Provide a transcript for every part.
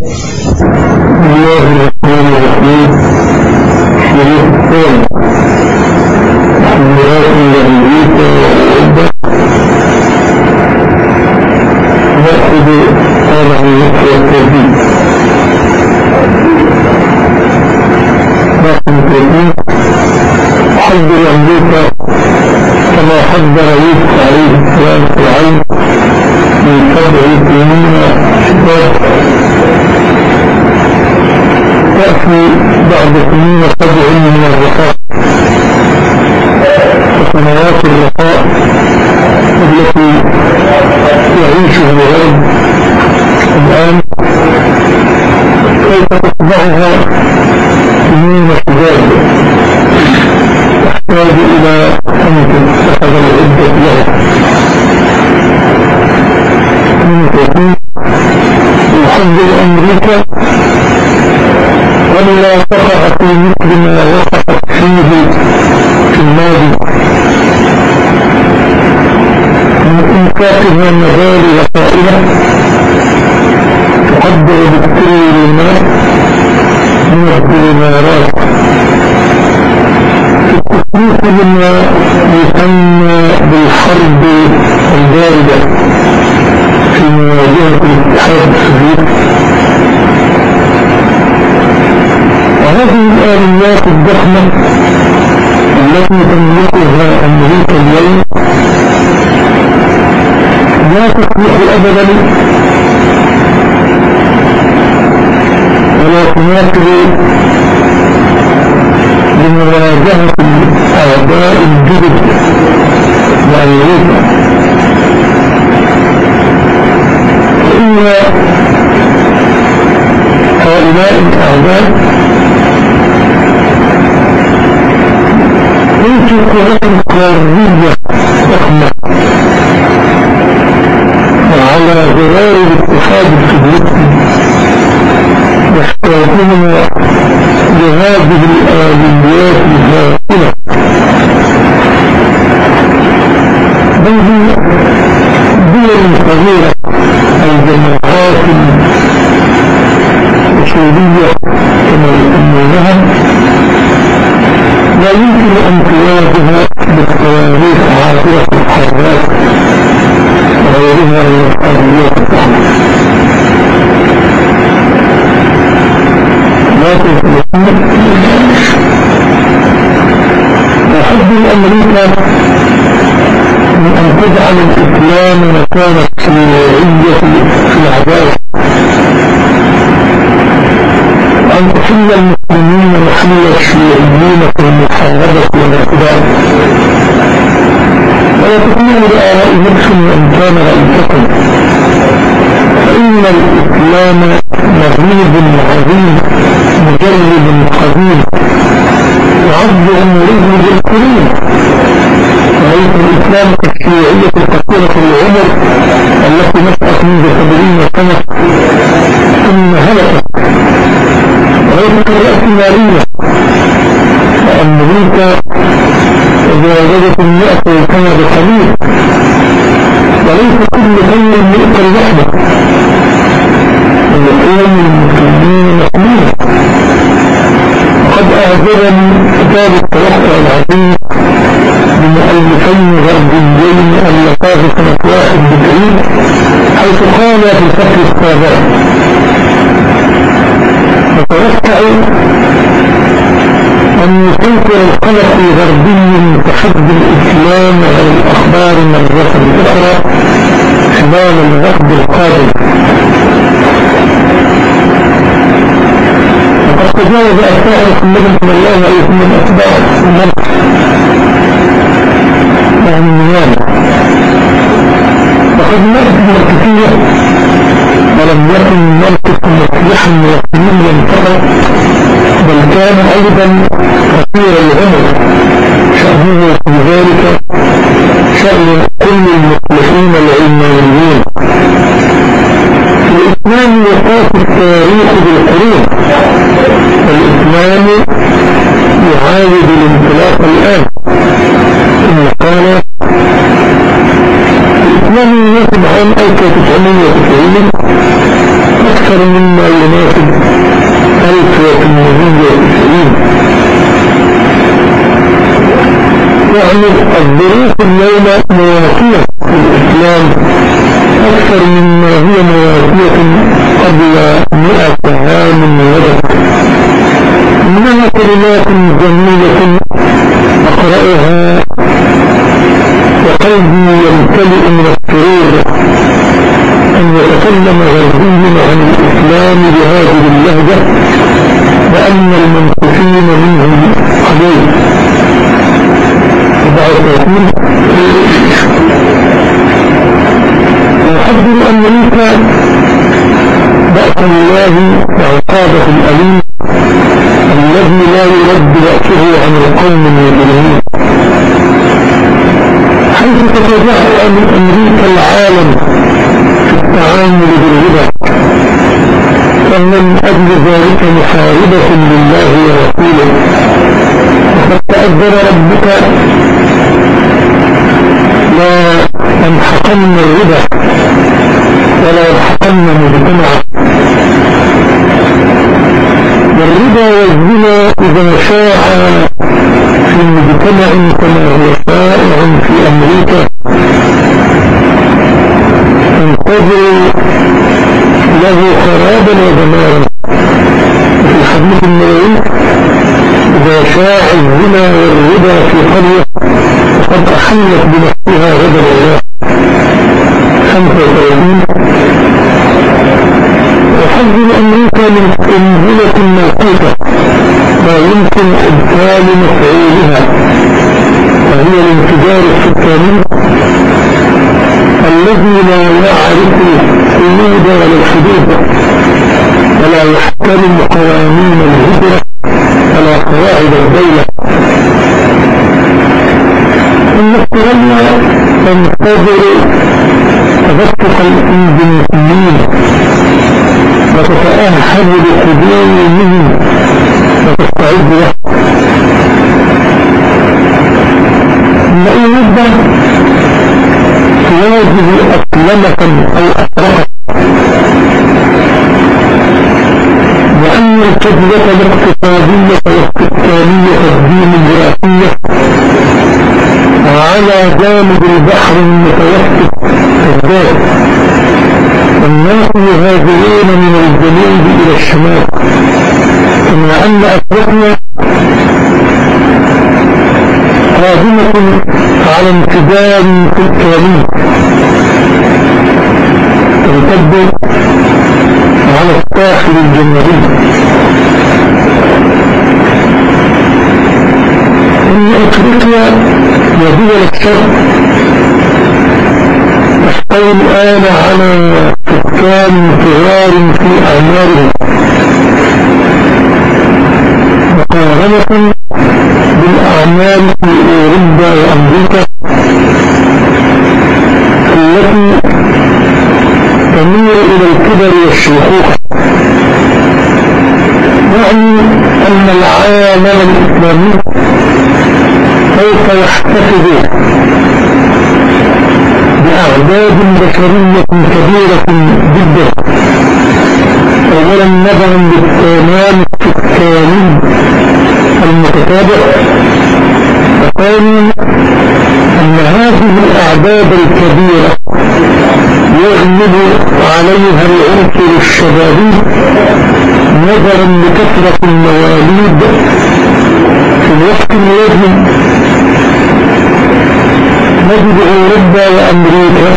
الله الرحمن الرحيم شريف الثاني ميراث لأمريكا وأوروبا نأخذ طابع النصر والتوحيد رقم 30 حذر أمريكا كما حذر يوسف عليه السلام في العين من سبع سنين شباب تأتي بعد سنين سبع من الرخاء. وسنوات الرخاء التي يعيشها الغرب الآن كيف تتبعها سنين شباب تحتاج إلى أن تتخذ العدة لها من تكون يحذر أمريكا ولا تقع في مثل ما وقعت فيه في الماضي. من إنفاقها مبالغ طائلة تقدر بالكل الماء من الدولارات. التصنيف بما يسمى بالحرب الباردة في مواجهة الاتحاد السوفيتي وهذه الضخمة التي تملكها أمريكا اليوم لا تصلح أبدا ولا تناسب لمواجهة الأعداء الجدد لأمريكا فإن هؤلاء الأعداء ليسوا قوة قارية ضخمة وعلى غرار الاتحاد السوفيتي. يحتاجون لهذه الآليات الهائلة بل هي دول صغيرة الجماعات الأصولية كما يسمونها لا يمكن أن تواجه بالصواريخ عاطرة الحراك وغيرها من الآليات الضخمة لا وحب الأمريكا من أن تجعل الإسلام مكان الشيوعية في العدالة أن تحل المسلمين محل الشيوعيين في المحاربة والاعتداء ولا تكونوا لآراء نفس وإن كان رئيسكم فإن الإسلام مغيب عظيم مجرد قديم يعد عمره بالكريم وليس الإسلام كالشيوعية القصيرة العمر التي نشأت منذ سبعين سنة ثم هلكت. وليس كالرأسمالية وأمريكا إذا وجدت المئة سنة بقليل وليس كل خير مئة لوحده. ويقوم المسلمين مسلمين وقد أعجبني كتاب التوقع العظيم بمؤلفين غربيين ألفاه سنة واحد بدعين حيث قال في الفصل السابع. نتوقع أن يسيطر القلق الغربي متحدي الإسلام على الأخبار مرة أخرى خلال العقد القادم. وقد تجاوز أتباع محمد صلى الله عليه وسلم أتباع يعني النيابة وقد مات الكثير. ولم يكن الملك مصلحا وسنيا فقط بل كان أيضا كثير العمر. شأنه في ذلك شأن كل المصلحين العلمانيين. الإسلام يقاس التاريخ بالقرون. الإسلام يعاود الانطلاق الآن ثم قال الإسلام يناسب عام 1990 أكثر مما يناسب 1890 يعني اليوم مواتية في الإسلام. أكثر مما هي مواتية قبل مئة عام وجد إنها كلمات جميلة أقرأها وقلبي يمتلئ من السرور. أن يتكلم غربي عن الإسلام بهذه اللهجة وأن المنصفين منهم قليل وبعد وأحذر أن ليس بأس الله وعقابه الأليم الذي لا يرد بأسه عن القوم المجرمين حيث تتجاهل من أمريكا العالم في التعامل بالربا فمن أجل ذلك محاربة لله ورسوله وقد تأذن ربك. لا ينحقن الربا. ولا ينحقن مجتمعا والربا والزنا إذا شاع في مجتمع كما هو شائع في أمريكا. انتظروا له خرابا ودمارا في الحديث النبوي إذا شاع الزنا والربا في قرية فقد أحلت بنفسها غدا الله 35 وحذر أمريكا من قنبلة موقوتة لا يمكن إبطال مفعولها وهي الانفجار السكاني الذي لا يعرف الحدود ولا الحدود ولا يحترم قوانين الهجرة ولا قواعد الدولة إن استغلنا تنتظر تفتق الإنجليزيين وتتأهل لقدومهم وتستعد له إن أي مدة تواجه أسلمة أو أسرقة وأن الكذبة الاقتصادية والاستثمارية الديمقراطية على جانب البحر المتوسط كذاب والناس يهاجرون من الجنوب إلى الشمال كما أن أفريقيا قادمة على انفجار سكاني تمتد على الساحل الجنوبي إن أفريقيا ودول الشرق تحتوي الآن على سكان صغار في أعمارهم مقارنة بالأعمال في أوروبا وأمريكا التي تميل إلى الكبر والشيخوخة يعني أن العالم الإسلامي سوف يحتفظ بأعداد بشرية كبيرة جدا؟ أولا نظرا للتمام السكاني المتتابع. وثانيا أن هذه الأعداد الكبيرة يغلب عليها العنصر الشبابي نظرا لكثرة المواليد في الوقت الذي نجد أوروبا وأمريكا.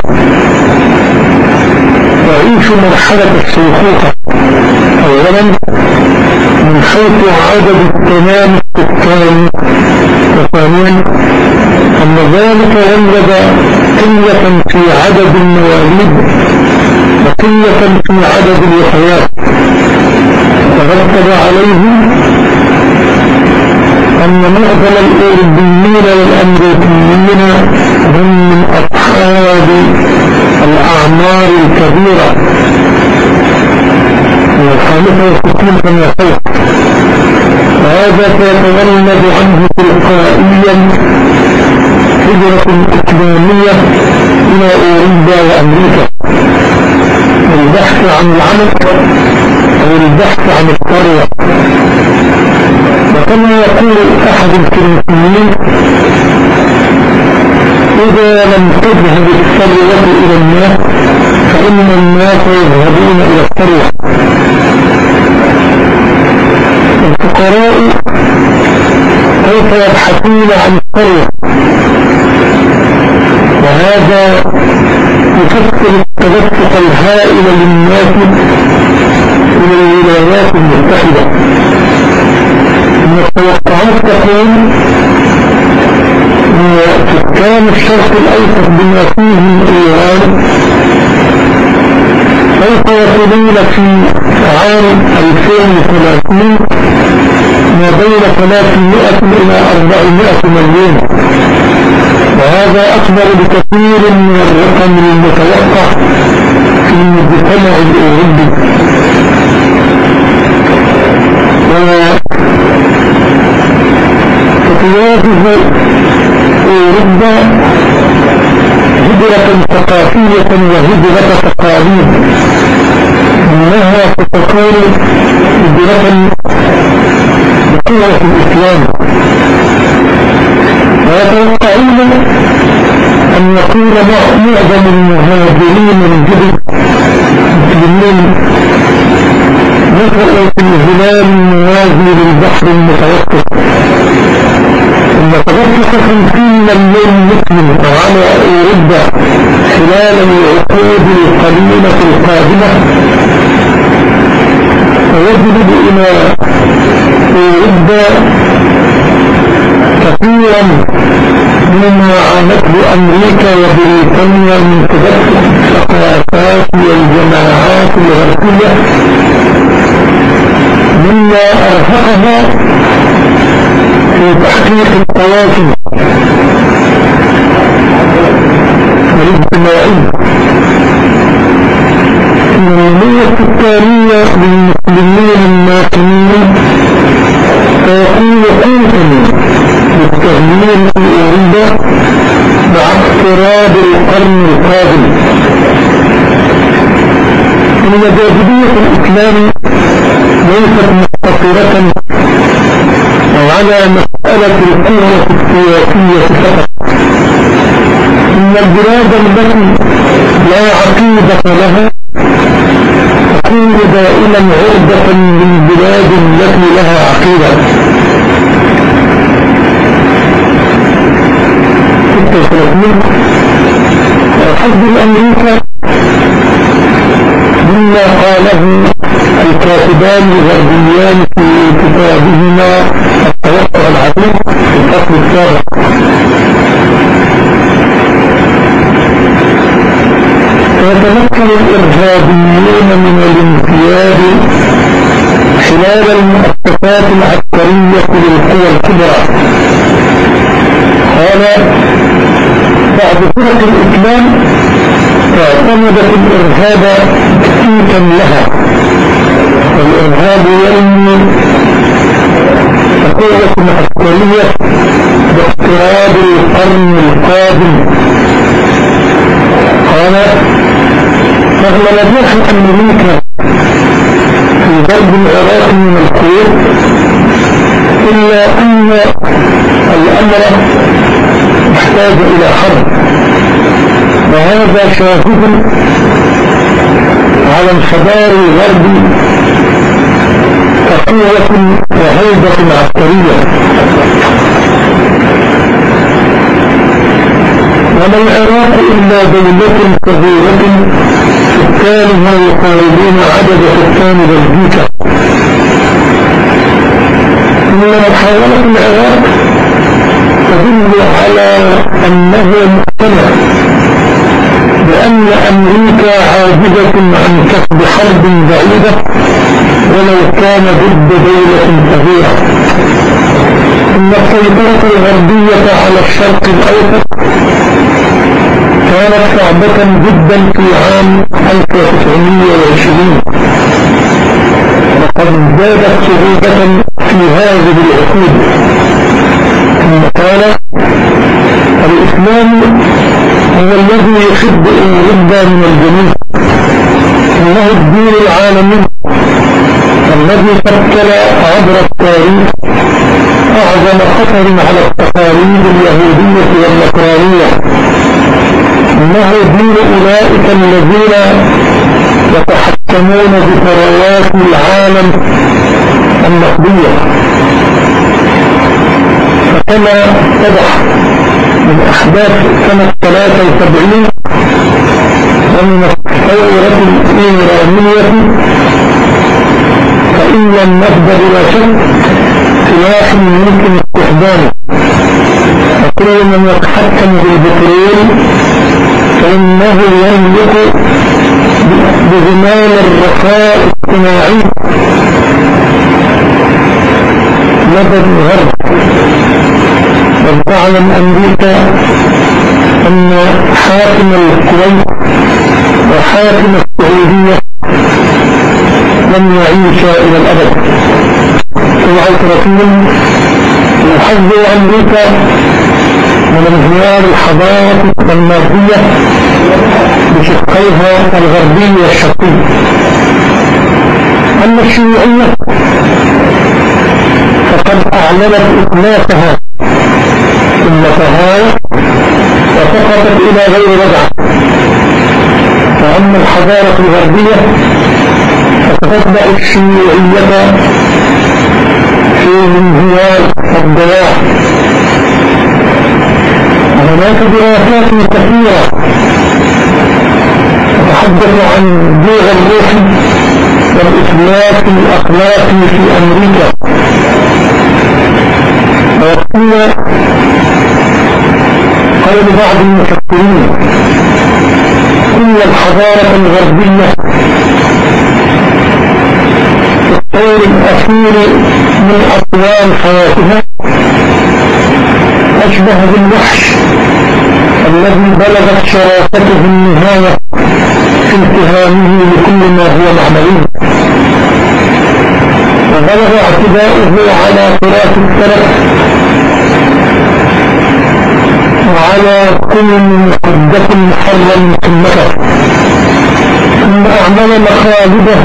تعيش مرحلة الشيخوخة. أولا من حيث عدد التمام السكاني وثانيا أن ذلك ولد قلة في عدد المواليد وقلة في عدد الوفيات. ترتب عليه أن معظم الأوروبيين والأمريكيين هم من أصحاب الأعمار الكبيرة. والخامسة والستين كما فوق وهذا سيتولد عنه تلقائيا هجرة إسلامية إلى أوروبا وأمريكا. والبحث عن العمل أو البحث عن الثروة وكما يقول أحد الفرنسيين إذا لم تذهب الثروة إلى الناس فإن الناس يذهبون إلى الثروة الفقراء كيف يبحثون عن الثروة وهذا يفسر التدفق الهائل للناس من الولايات المتحدة. إن التوقعات تقول ان سكان الشرق الأوسط بما فيه من إيران. سوف يصلون في عام 2030 ما بين 300 إلى 400 مليون. وهذا أكبر بكثير من الرقم المتوقع في المجتمع الأوروبي. وتواجه اوروبا هجرة ثقافية وهجرة تقاليد. إنها ستكون هجرة بقوة الإسلام. ويتوقعون أن يكون معظم المهاجرين من جدد مسلمين نقرأ في الهلال الموازي للبحر المتوسط ثم تدفق خمسين مليون مسلم على اوروبا خلال العقود القديمة القادمة. ويجلب إلى اوروبا كثيرا مما عانته أمريكا وبريطانيا من تدفق الثقافات والجماعات الغربية مما أرهقها في تحقيق التواصل الاجتماعي النمية التالية للمسلمين الناقمين فيكون قوتا للتغيير في اوروبا مع اقتراب القرن القادم ان جاذبية الإسلام ليست مقتصرة على مسألة القوة السياسية فقط. إن البلاد التي لا عقيدة لها تكون دائما عرضة للبلاد التي لها عقيدة. الحزب الأمريكا مما قاله الكاتبان الغربيان في كتابهما التوقع العظيم في الفصل السابع. ويتمكن الإرهابيون من الامتياز خلال المؤسسات العسكرية للقوى الكبرى. قال بعض فرق الإسلام اعتمدت الإرهاب تكتيكا لها. والإرهاب يرمي قوة عسكرية باقتراب القرن القادم. قال رغم نجاح أمريكا في ضرب العراق من الكويت إلا أن الأمر يحتاج إلى حرب. وهذا شاهد على الخبار الغربي كقوة وهيبة عسكرية. وما العراق إلا دولة صغيرة سكانها يقاربون عدد سكان بلجيكا. إن محاولة العراق تدل على أنه مقتنع بأن أمريكا عاجزة عن كسب حرب بعيدة ولو كان ضد دولة صغيرة. إن السيطرة الغربية على الشرق الأوسط كانت صعبة جدا في عام 1920 وقد ازدادت صعوبة في هذه العقود. ثم قال الإسلام هو الذي يشد أوروبا من هو إنه الدين العالمي الذي شكل عبر التاريخ أعظم خطر على التقاليد اليهودية والنصرانية. إنه دين أولئك الذين يتحكمون بثروات العالم النقدية. فكما اتضح من أحداث سنة 73 ومن الثورة الإيرانية فإن لم نبدأ بلا شك سلاح يمكن استخدامه وكل من يتحكم بالبترول فإنه يملك بزمان الرخاء الاجتماعي لدى الغرب. وتعلم أمريكا أن حاكم الكويت وحاكم السعودية لن يعيش إلى الأبد. سمعت رسول يحذر أمريكا من انهيار الحضارة المادية بشقيها الغربي والشرقي أما الشيوعية فقد أعلنت إطلاقها ثم تهاوت وسقطت إلى غير رجعة وأما الحضارة الغربية فتتبع الشيوعية في انهيار الضياع. وهناك دراسات كثيرة تتحدث عن بيع الروح والإفلاس الأخلاقي في أمريكا. ويقول قول بعض المفكرين كل الحضارة الغربية الطور الأخير من أطوال حياتها أشبه بالوحش الذي بلغت شراسته النهاية في اتهامه لكل ما هو معملي. وبلغ اعتداؤه على تراث السلف وعلى كل مقدس محرم قمته ثم أعمل مخالبه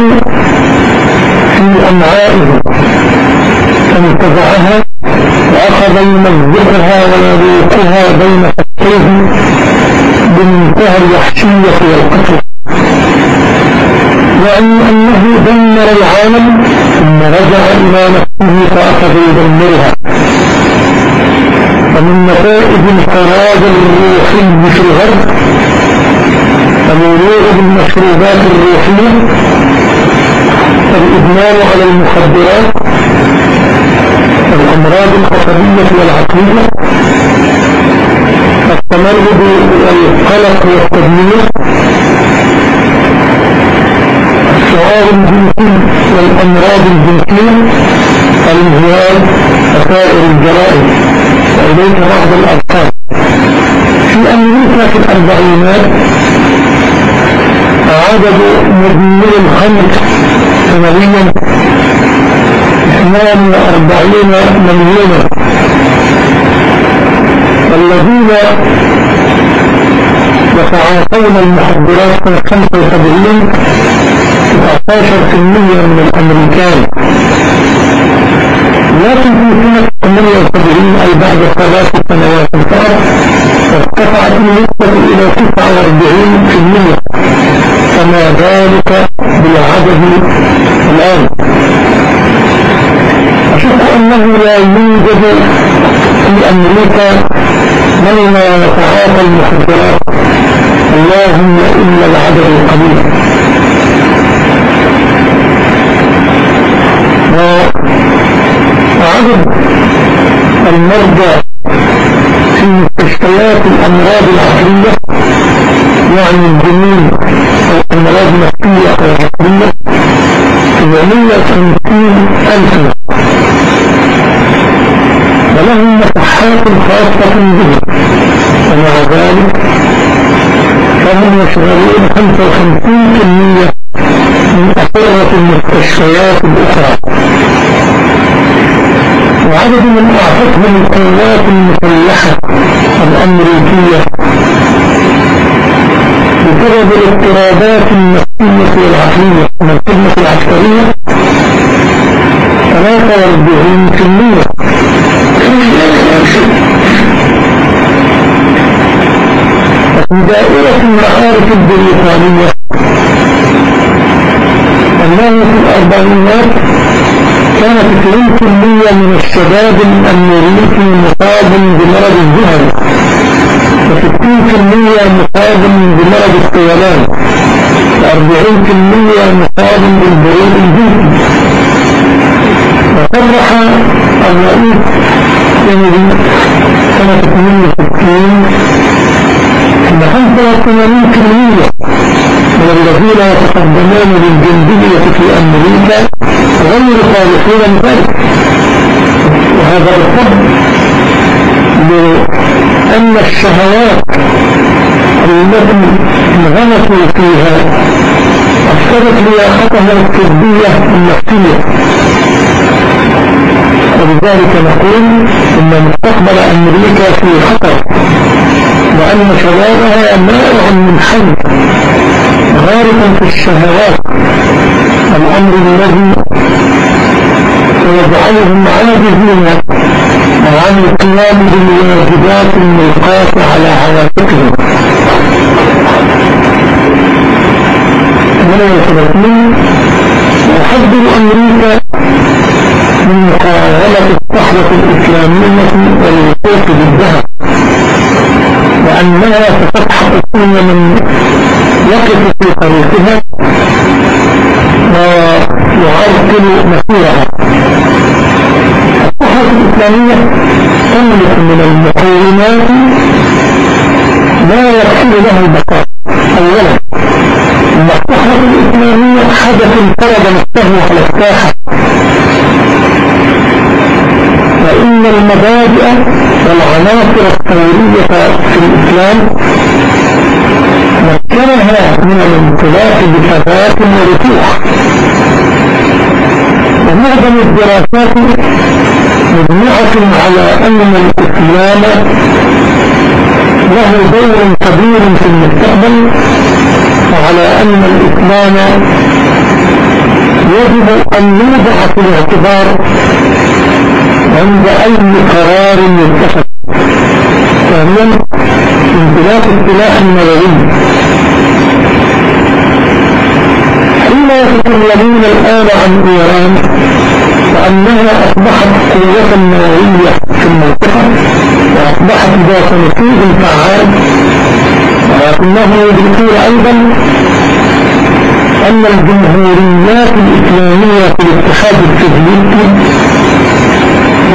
في أمعائه فانتزعها وأخذ يمزقها ويذوقها بين فكيه بمنتهى الوحشية والقتل وأن أنه دمر العالم ثم رجع إلى نفسه فأخذ يدمرها. ومن نتائج الخراج الروحي في الغرب الولوغ بالمشروبات الروحية الإدمان على المخدرات الأمراض العصبية والعقلية التمرد والقلق والتدمير. الشعار الجنسي والأمراض الجنسية. الانهيار وسائر الجرائم. وإليك بعض الأرقام. في أمريكا في الأربعينات عدد مدمني الخمر سنويا. 42 مليونا. والذين يتعاطون المخدرات من 75 19% من الأمريكان. لكن في سنة 78 أي بعد ثلاث سنوات. فقط ارتفعت النسبة إلى 49% فما ذلك بالعدد الآن. أشوف أنه لا يوجد في أمريكا من لا يتعاطى المخدرات اللهم إلا العدد القليل وعدد المرضى في مستشفيات الأمراض العقلية يعني الجنين أو أمراض نفسية أو عقلية 750 ألف ولهم مساحات خاصة به ومع ذلك يشغلون 55% من أسرة المستشفيات الأخرى. وعدد من أعطتهم القوات المسلحة الأمريكية بسبب الاضطرابات النفسية والعقلية. العقلية من الخدمة العسكرية 43 دائرة المعارف البريطانية أنه في الأربعينات كانت 2% من الشباب الأمريكي مصاب بمرض الذهن و60% مصاب بمرض الطيران و40% مصاب بالبرود الجنسي وصرح الرئيس كينيدي سنة 62 أن 85% من الذين يتقدمون للجندية في أمريكا غير صالحين لذلك وهذا بالطبع لأن الشهوات التي انغمسوا فيها أفسدت لياقتها الطبية النفسية. ولذلك نقول إن مستقبل أمريكا في خطر. وأن شبابها مائع من حي غارقا في الشهوات. الأمر الذي سيجعلهم عاجزين عن القيام بالواجبات الملقاة على عواتقهم من يتبطلون وحذر أمريكا من محاولة الصحوة الإسلامية ضدها وأنها ستسحق كل من يقف في طريقها ويعرقل مسيرها الصحوة الإسلامية تملك من المقومات لا يحصل له البقاء أولا الصحوة الإسلامية حدث فرض نفسه. على الساحة فإن المبادئ والعناصر الثورية في الإسلام مكنها من الانطلاق بثبات ورسوخ ومعظم الدراسات مجمعة على أن الإسلام له دور كبير في المستقبل وعلى أن الإسلام يجب أن يوضع في الاعتبار عند أي قرار يتخذ ثانيا انطلاق السلاح النووي. حين يتكلمون الآن عن إيران وأنها أصبحت قوة نووية في المنطقة وأصبحت ذات نفوذ فعال. ولكنهم يدركون أيضا أن الجمهوريات الإسلامية في الاتحاد السوفيتي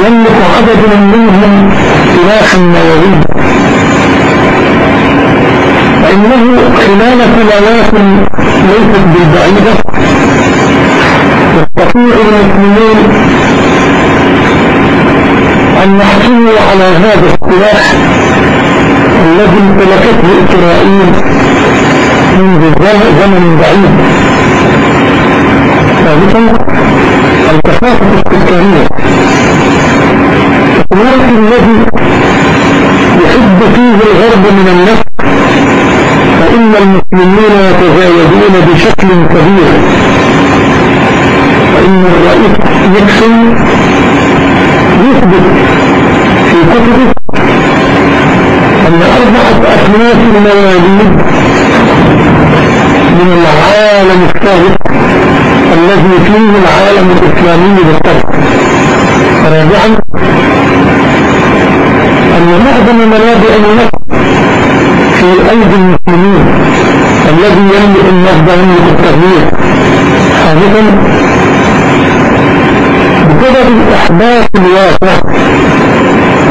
يملك عدد منهم سلاحا نووي فإنه خلال سنوات ليست بالبعيدة يستطيع المسلمين أن يحصلوا على هذا السلاح الذي امتلكته إسرائيل منذ زمن بعيد. ثالثا الكثافة السكانية الوقت الذي يحب فيه الغرب من النفس المسلمين يتزايدون بشكل كبير. فإن الرئيس نيكسون يثبت في كتبه أن أربعة أصناف المواليد من العالم الثالث الذي فيه العالم الإسلامي بالطبع. رابعا أن معظم منابع النفط في أيدي المسلمين الذي يملك النفط يملك التغيير خامسا بسبب الإحباط الواسع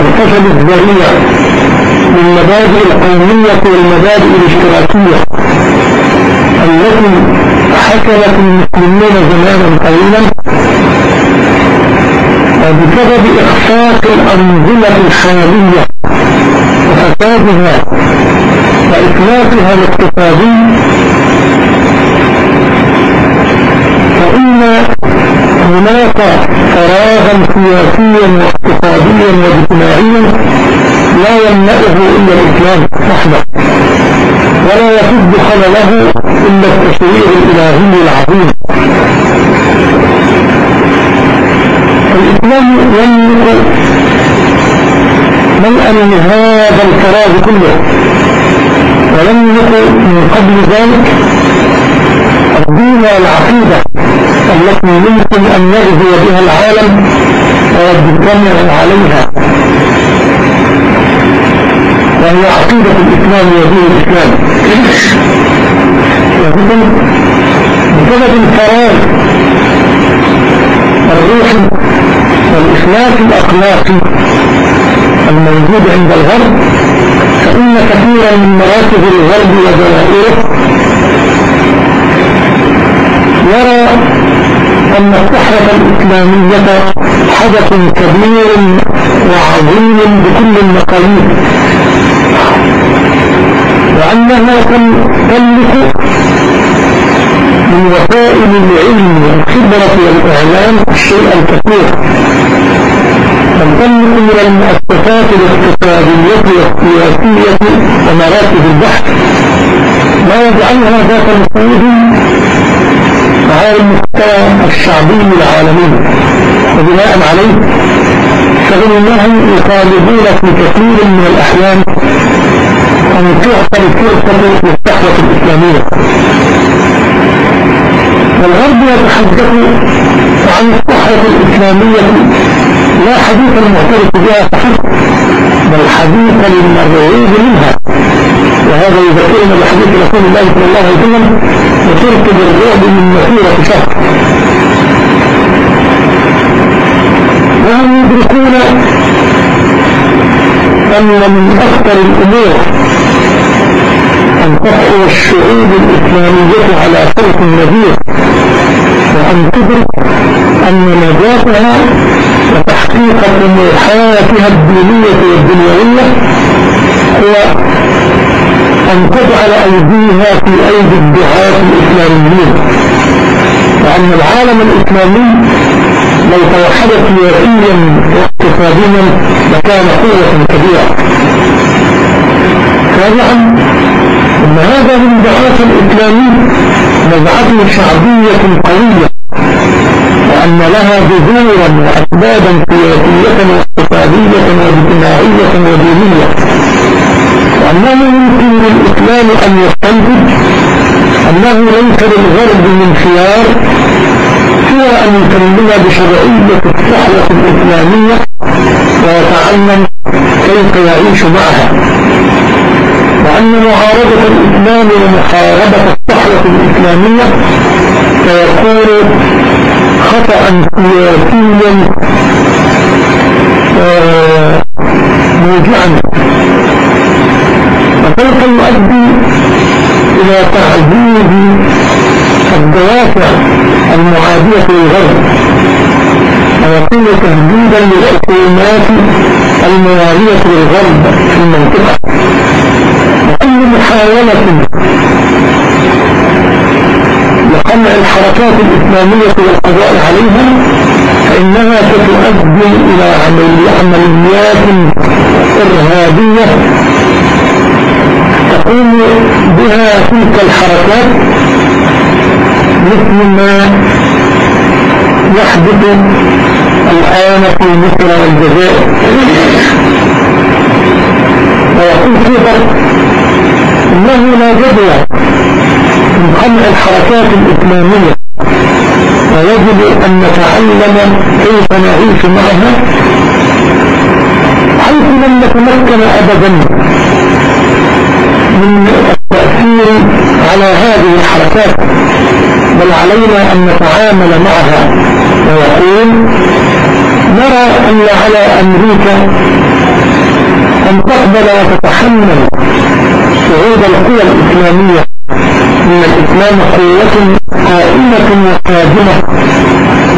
الفشل الذريع للمبادئ القومية والمبادئ الاشتراكية التي حكمت المسلمين زمانا طويلا وبسبب إخفاق الأنظمة الحالية وفسادها وإطلاقها الاقتصادي فإن هناك فراغا سياسيا واقتصاديا واجتماعيا لا يمنعه إلا الإسلام وحده ولا يسد خلله إلا التشريع الإلهي العظيم. الإسلام يملك ملأ من هذا الفراغ كله. ولم يكن من قبل ذلك الدين والعقيدة التي يمكن أن يغزو بها العالم ويجتمع عليها. وهي عقيدة الإسلام ودين الإسلام. بسبب الفراغ الروحي والإخلاص الأخلاقي الموجود عند الغرب فإن كثيرا من مراتب الغرب ودوائره يرى أن الصحوة الإسلامية حدث كبير وعظيم بكل المقاييس وأنها تملك من وسائل العلم والخبرة والإعلام الشيء الكثير تنطلق من المؤسسات الاقتصادية والسياسية ومراكز البحث. ما يجعلها ذات نفوذ على المستوى الشعبي العالمي وبناء عليه فإنهم يطالبون في كثير من الأحيان أن تعطى الفرصة للصحوة الإسلامية. والغرب يتحدث عن الصحوة الإسلامية لا حديث المعترف بها فحسب بل حديث المرعوب منها. وهذا يذكرنا بحديث رسول الله صلى الله عليه وسلم وصرت بالرعب من مسيرة شهر وهم يدركون أن من أخطر الأمور أن تقوى الشعوب الإسلامية على صوت النذير وأن تدرك أن نجاتها وتحقيق طموحاتها الدينية والدنيوية هو أن تجعل أيديها في أيدي الدعاة الإسلاميين. وأن العالم الإسلامي لو توحد سياسيا واقتصاديا لكان قوة كبيرة. رابعا أن هذا من دعاة الإسلامي نزعة شعبية قوية. وأن لها جذورا وأسبابا سياسية واقتصادية واجتماعية ودينية. وأنه يمكن للإسلام أن يستنتج أنه ليس للغرب من خيار سوى أن يكلم بشرعية الصحوة الإسلامية ويتعلم كيف يعيش معها. وأن معارضة الإسلام ومحاربة الصحوة الإسلامية سيكون خطأ سياسيا آه، موجعا وسوف يؤدي إلى تعزيز الدوافع المعادية للغرب ويكون تهديدا للحكومات الموالية للغرب في المنطقة. وكل محاولة لقمع الحركات الإسلامية والقضاء عليها فإنها ستؤدي إلى عمليات إرهابية تقوم بها تلك الحركات مثل ما يحدث الآن في مصر والجزائر. ويقول في إنه لا جدوى من قمع الحركات الإسلامية. ويجب أن نتعلم كيف نعيش معها حيث لم نتمكن أبدا من التأثير على هذه الحركات بل علينا أن نتعامل معها. ويقول نرى أن على أمريكا أن تقبل وتتحمل صعود القوى الإسلامية إن الإسلام قوة قائمة وقادمة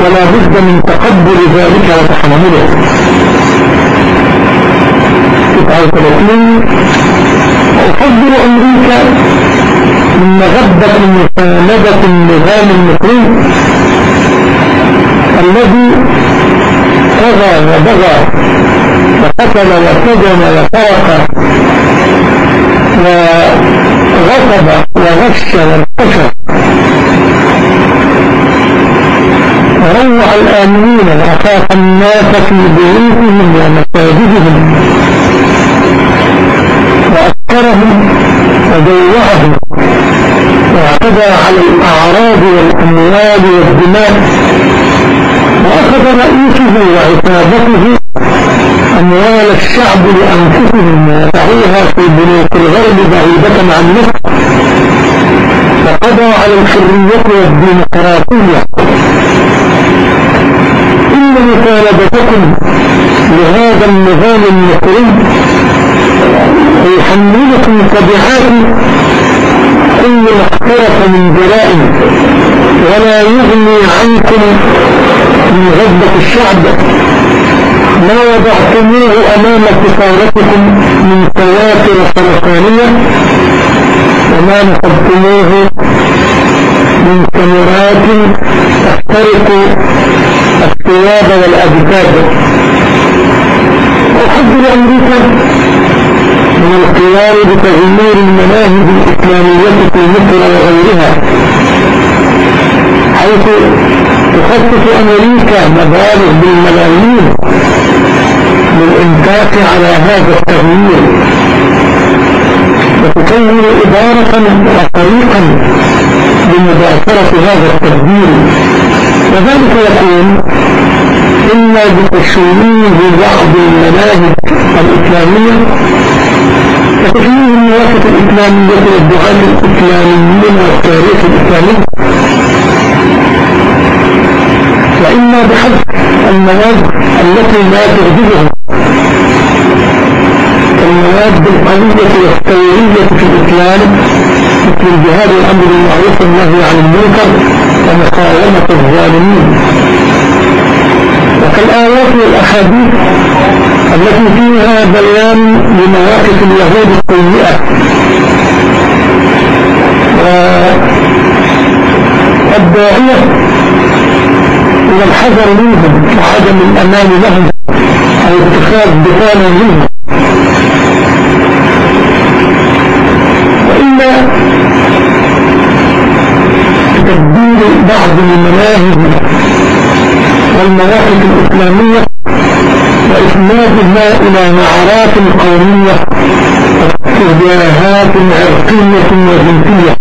ولا بد من تقبل ذلك وتحمله. 39 وأفضل أمريكا من مغبة مساندة النظام المصري الذي طغى وبغى وقتل وسجن وسرق و وغش وانتشر روع الآمنين وخاف الناس في بيوتهم ومساجدهم. وأكثرهم وجوعهم واعتدى على الأعراض والأموال والدماء. وأخذ رئيسه وعتابته أموال الشعب لأنفسهم. ويدعوها في بنوك الغرب بعيدة عن مصر. وقضى على الحرية والديمقراطية إن مطالبتكم لهذا النظام المصري يحملكم تبعات كل مقترف من جرائم ولا يغني عنكم من غضبة الشعب. ما وضعتموه أمام كفارتكم من تواتر سرطانية وما نصبتموه من كاميرات تخترق الثياب والأجساد. وحذر أمريكا من القيام بتغيير المناهج الإسلامية في مصر وغيرها حيث تخصص أمريكا مبالغ بالملايين للإنفاق على هذا التغيير. وتكون إدارة وطريقا لمباشرة هذا التغيير وذلك يكون إما بتشويه بعض المناهج الإسلامية وتشويه المواقف الإسلامية والدعاء الإسلاميين والتاريخ الإسلامي. وإما بحذف المواد التي لا تعجبهم كالمواد القوية والثورية في الإسلام مثل الجهاد والأمر بالمعروف والنهي عن المنكر ومقاومة الظالمين. وكالآيات والأحاديث التي فيها بيان لمواقف اليهود السيئة. والداعية إلى الحذر منهم وعدم الأمان لهم أو اتخاذ بطانا منهم. بعض المناهج والمواقف الإسلامية وإسنادها إلى نعرات قومية واتجاهات عرقية وجنسية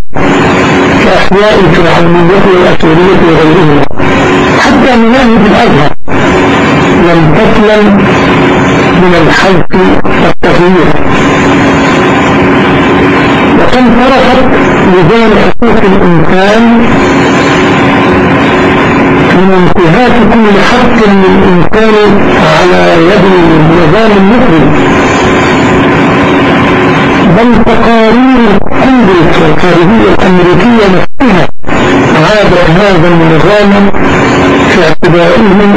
كأحياء الفرعونية والأسورية وغيرها حتى مناهج الأزهر لم تسلم من الحلق والتغيير. وكم فرقت لزام حقوق الإنسان من انتهاك كل حق للإنسان على يد النظام المصري بل تقارير الكونغرس والخارجية الأمريكية نفسها عادت هذا النظام في اعتبارهم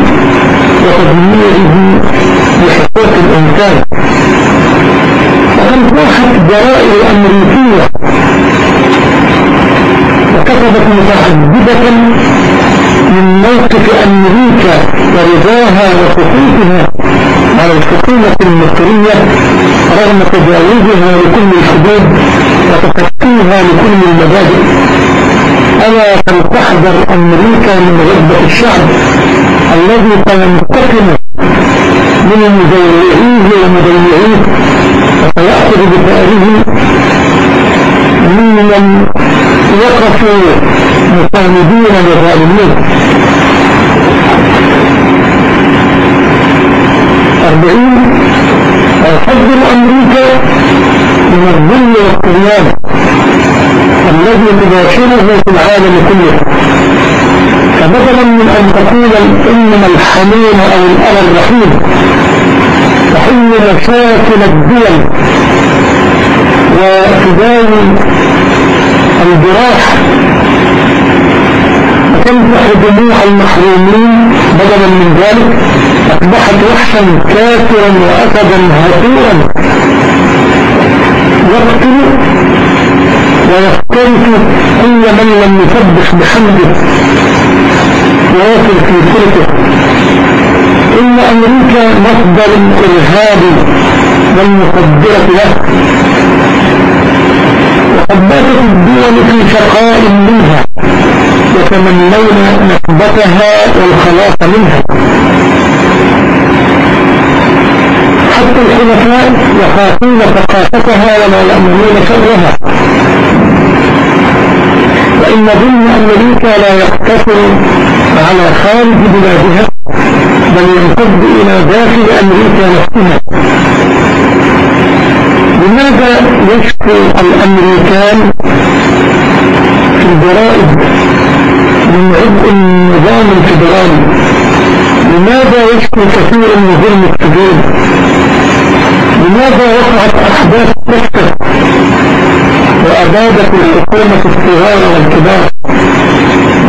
وتدميره لحقوق الإنسان. وقد فاحت جرائم أمريكية وكتبت متعددة من موقف أمريكا ورضاها وخصوصها على الحكومة المصرية رغم تجاوزها لكل الحدود وتخطيها لكل المبادئ ألا فلتحذر أمريكا من غضبة الشعب الذي سينتقم من مزيعيه ومضيعيه وسيأخذ بثأره ممن وقفوا مساندين للظالمين. أربعين ويحذر أمريكا من الظل والطغيان الذي تباشره في العالم كله. فبدلا من أن تقول إنما الحنين أو الأب الرحيم تحل مشاكل الدول وتداوي الجراح. وتمسح دموع المحرومين بدلا من ذلك أصبحت وحشا كافرا وأسدا هاتورا. يقتل ويختلف كل من لم يسبح بحمده. ويصل في سلطه إن أمريكا مصدر الإرهاب والمصدرة له. باتت الدول في شقاء منها يتمنون نسبتها والخلاص منها. حتى الخلفاء يخافون ثقافتها ولا يأمنون شرها. وإن ظلم أمريكا لا يقتصر على خارج بلادها بل يمتد إلى داخل أمريكا نفسها. لماذا يشكو الأمريكان في الجرائد من عبء النظام الفدرالي لماذا يشكو كثير من ظلم السجون لماذا وقعت أحداث تكتب وأبادت الحكومة الصغار والكبار؟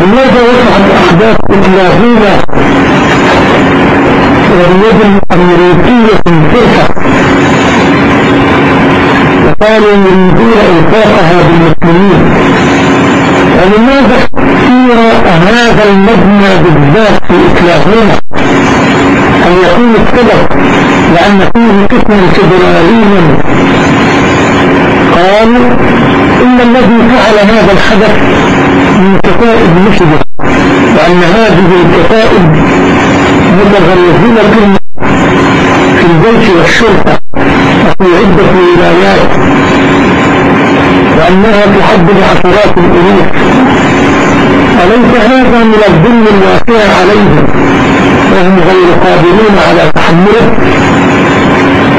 لماذا وقعت أحداث إطلاقية واليد الأمريكية فرقة وقالوا يريدون إنفاقها بالمسلمين. ولماذا اختير هذا المبنى بالذات في إكلاهوما أن يكون السبب لأن فيه قسما فدراليا قالوا إن الذي فعل هذا الحدث من كتائب مشبه وأن هذه الكتائب متغلغلة في الجيش والشرطة. وفي عدة ولايات وأنها تحدد عشرات الألوف أليس هذا من الظلم الواقع عليهم؟ وهم غير قادرون على تحمله.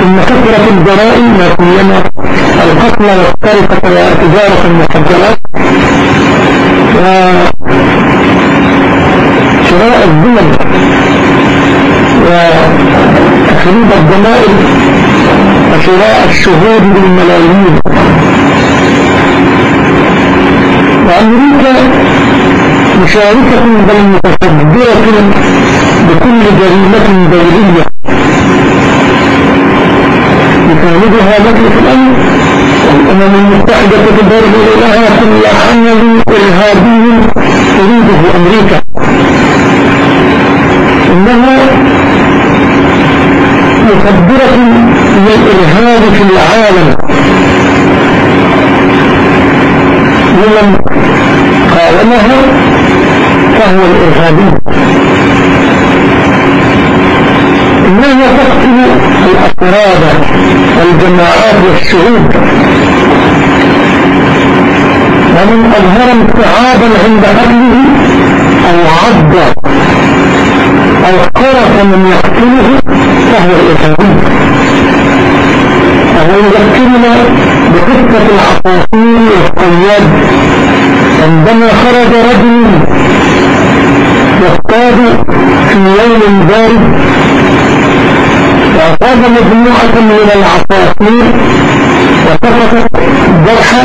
إن كثرة الجرائم سيما القتل والسرقة وتجارة المخدرات وشراء الظلم وتخريب الضمائر وشراء الشهود بالملايين وأمريكا مشاركة بل متصدرة بكل جريمة دولية. يساندها مجلس الأمن والأمم المتحدة تبرر لها كل عمل إرهابي تريده أمريكا. إنها مصدرة للإرهاب في العالم ومن قاومها فهو الإرهابي. إنها تقتل الأفراد والجماعات والشعوب؟ ومن أظهر انتعابا عند قتله أو عض أو قرف من يقتله فهو الإرهابي. وهو يذكرنا بقصة العصافير والصياد عندما خرج رجل يصطاد في يوم بارد وأصاب مجموعة من العصافير وسقطت جرحا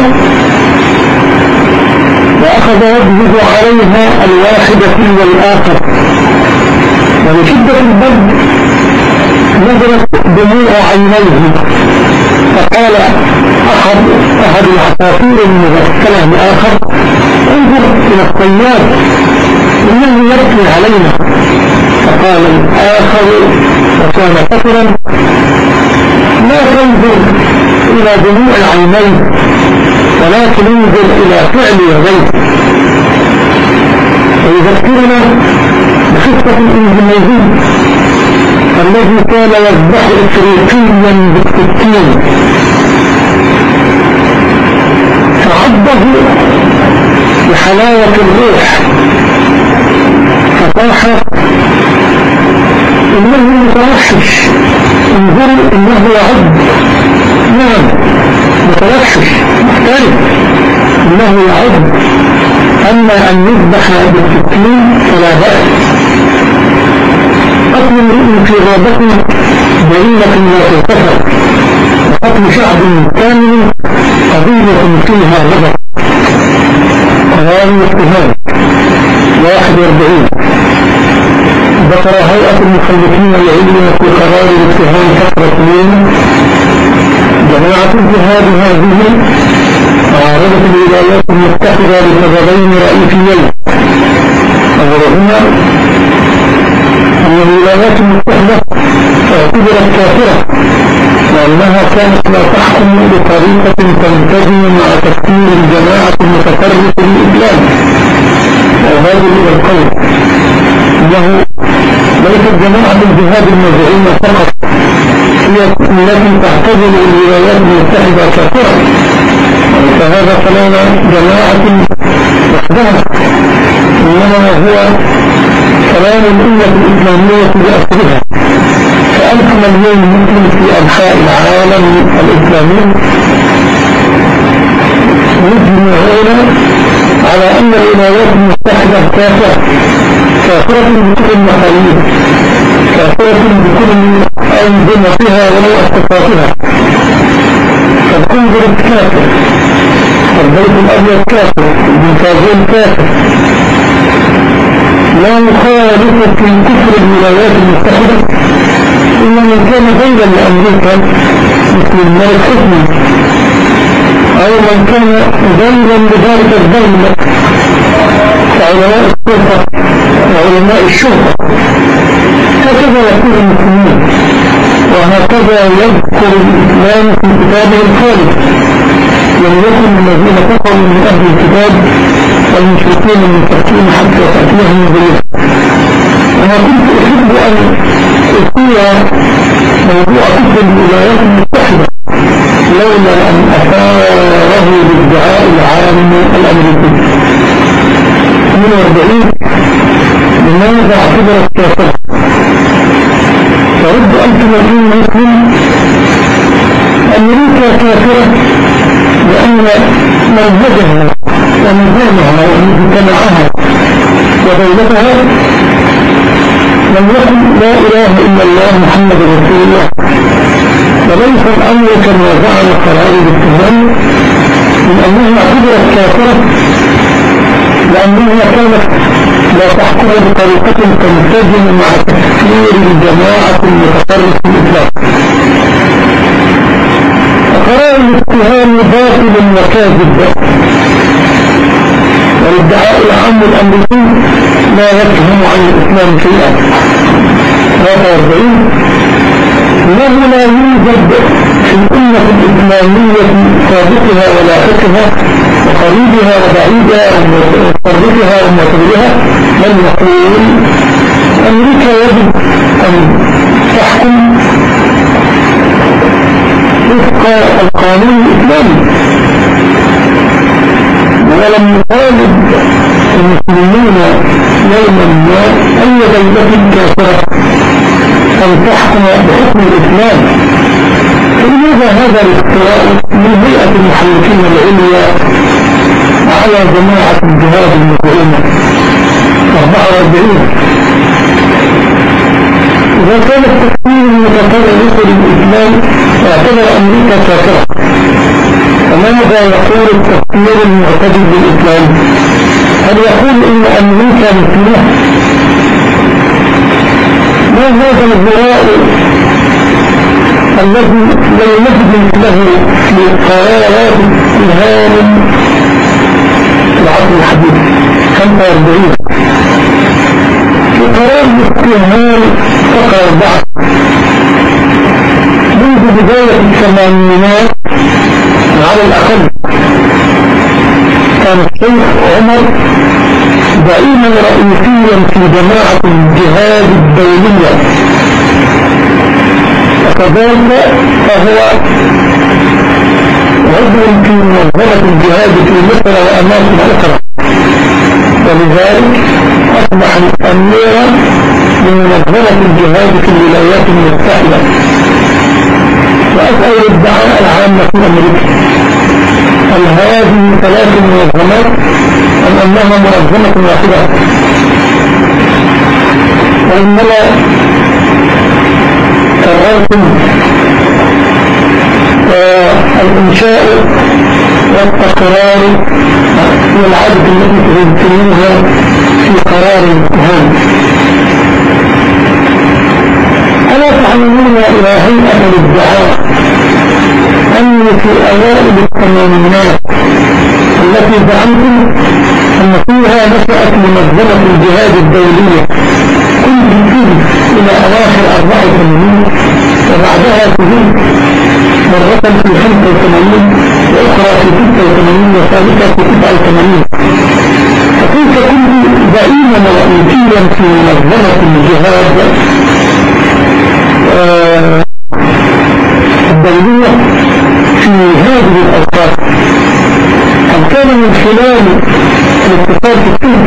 وأخذ يجهز عليها الواحد في الآخر. ولشدة البرد نزلت دموع عينيه. فقال أحد أحد العصافير المغسلة الآخر انظر إلى الصياد إنه يبكي علينا. فقال الآخر وكان كثرا لا تنظر إلى دموع العينين ولكن انظر إلى فعل يديه ويذكرنا بخطة الإنجليزي الذي كان يذبح إفريقيا بالسكين. فعضه بحلاوة الروح. فصاح إنه متوحش انظروا إنه يعد نعم متوحش مختلف إنه يعد أما أن يذبح بالسكين فلا بأس. قتل امرئ في غابته جريمة لا تغتفر وقتل شعب كامل قضية فيها غضب. قرار اتهام 41 ذكر هيئة المخلفين العلمية في قرار الاتهام فقرة 2 جماعة الجهاد هذه عارضة الولايات المتحدة لسببين رئيسيين. أولهما أن الولايات المتحدة اعتبرت كافرة لأنها أنها كانت لا تحكم بطريقة تنتجم مع تفكير الجماعة المتفرقة للإسلام وهذا إلى القول. أنه ليست جماعة الجهاد المزعومة فقط هي التي تعتزل الولايات المتحدة كثيرا فهذا كلام جماعة وحدها. إنما هو كلام الأمة الإسلامية بأسرها فألف مليون مسلم في أنحاء العالم الإسلامي يجمعون على أن الولايات المتحدة كافرة كافرة بكل المحاليل كافرة بكل أنظمتها ومؤسساتها فالكنجر كافر البيت الأبيض كافر. البنتاجين كافر. لا مخالفة في كفر الولايات المتحدة إلا من كان غيرا لأمريكا مثل الملك حسني أو من كان غيرا لذلك الدولة كعلماء الشرطة وعلماء الشرطة. هكذا يكون المسلمين وهكذا يذكر الإسلام في كتابه الخالد. لم يكن الذين كفروا من أهل الكتاب والمشركين المنفقين حتى تأتيهم بالله أنا كنت أحب أن أذكر موضوع كفر الولايات المتحدة لولا أن أثاره بالدعاء العام الأمريكي. 42 لماذا اعتبر الكافر؟ فرد أنت مسلم أمريكا كافرة. لأن منهجها ونظامها ومجتمعها ودولتها لم يكن لا إله إلا الله محمد رسول الله. وليس الأمر كما زعم قرار الاتهام من أنها اعتبرت كافرة. لأنها كانت لا تحكم بطريقة تنتجم مع تفكير الجماعة المتطرف الإسلام الاتهام باطل وكاذب. والادعاء العام الأمريكي لا يفهم عن الإسلام شيئا. 43 إنه لا يوجد في الأمة الإسلامية سابقها ولاحقها وقريبها وبعيدها ومتطرفها ومعتبرها من يقول أمريكا يجب أن تحكم وفق القانون الإسلامي. ولم يطالب المسلمين يوما ما أي دولة كافرة. أن تحكم بحكم الإسلام. فلماذا هذا الاختراع من هيئة المحركين العليا على جماعة الجهاد المسلمة 44 إذا كان التكفير المتطرق للإسلام اعتبر أمريكا كافرة فماذا يقول التكفير المعتدل بالإسلام هل يقول إن أمريكا مسلمة ما هذا الهراء الذي لا يجد له في قرارات اتهام العصر الحديث؟ 45 في قرار الاتهام فقر بعض منذ بداية الثمانينات على الأقل كان الشيخ عمر زعيما رئيسيا في جماعة الجهاد الدولية وكذلك فهو عضو في منظمة الجهاد في مصر وأماكن أخرى ولذلك أصبح أميرا لمنظمة الجهاد في الولايات المتحدة وأسأل الدعاء العامة في أمريكا هل هذه ثلاث منظمات أم أنها منظمة واحدة. وإنما قررتم الإنشاء والتقرار والعدد التي تذكرونها في قرار هام تعلمون إلى هيئة الادعاء أني في أوائل الثمانينات التي زعمتم أن فيها نشأت منظمة الجهاد الدولية كنت فيه إلى أواخر 84 وبعدها تزيد مرة في 85 وأخرى في 86 وثالثة في 89 فكنت كنت دائما وإنجيلا في منظمة الجهاد الدولية في هذه الأوقات هل كان من خلال الاتصال في السن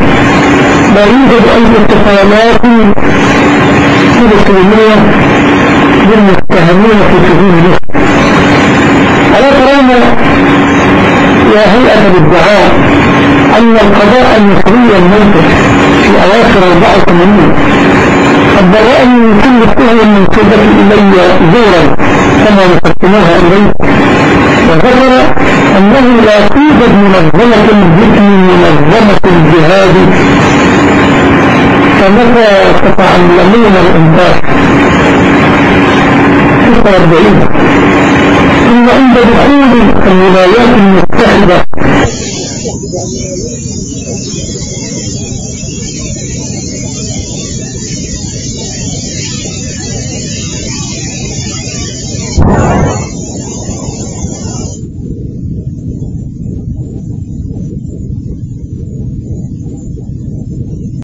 لا يوجد أي اتصالات فلسطينية للمتهمين في سجون مصر ألا ترون يا هيئة الادعاء أن القضاء المصري المنطق في أواخر 84 قد برأني من كل التهم المنسوبة إلي زورا كما نسبتموها إليه وذكر أنه لا توجد منظمة مثل منظمة الجهاد فمتى تتعلمون الإنتاج 49 ثم عند دخول الولايات المتحدة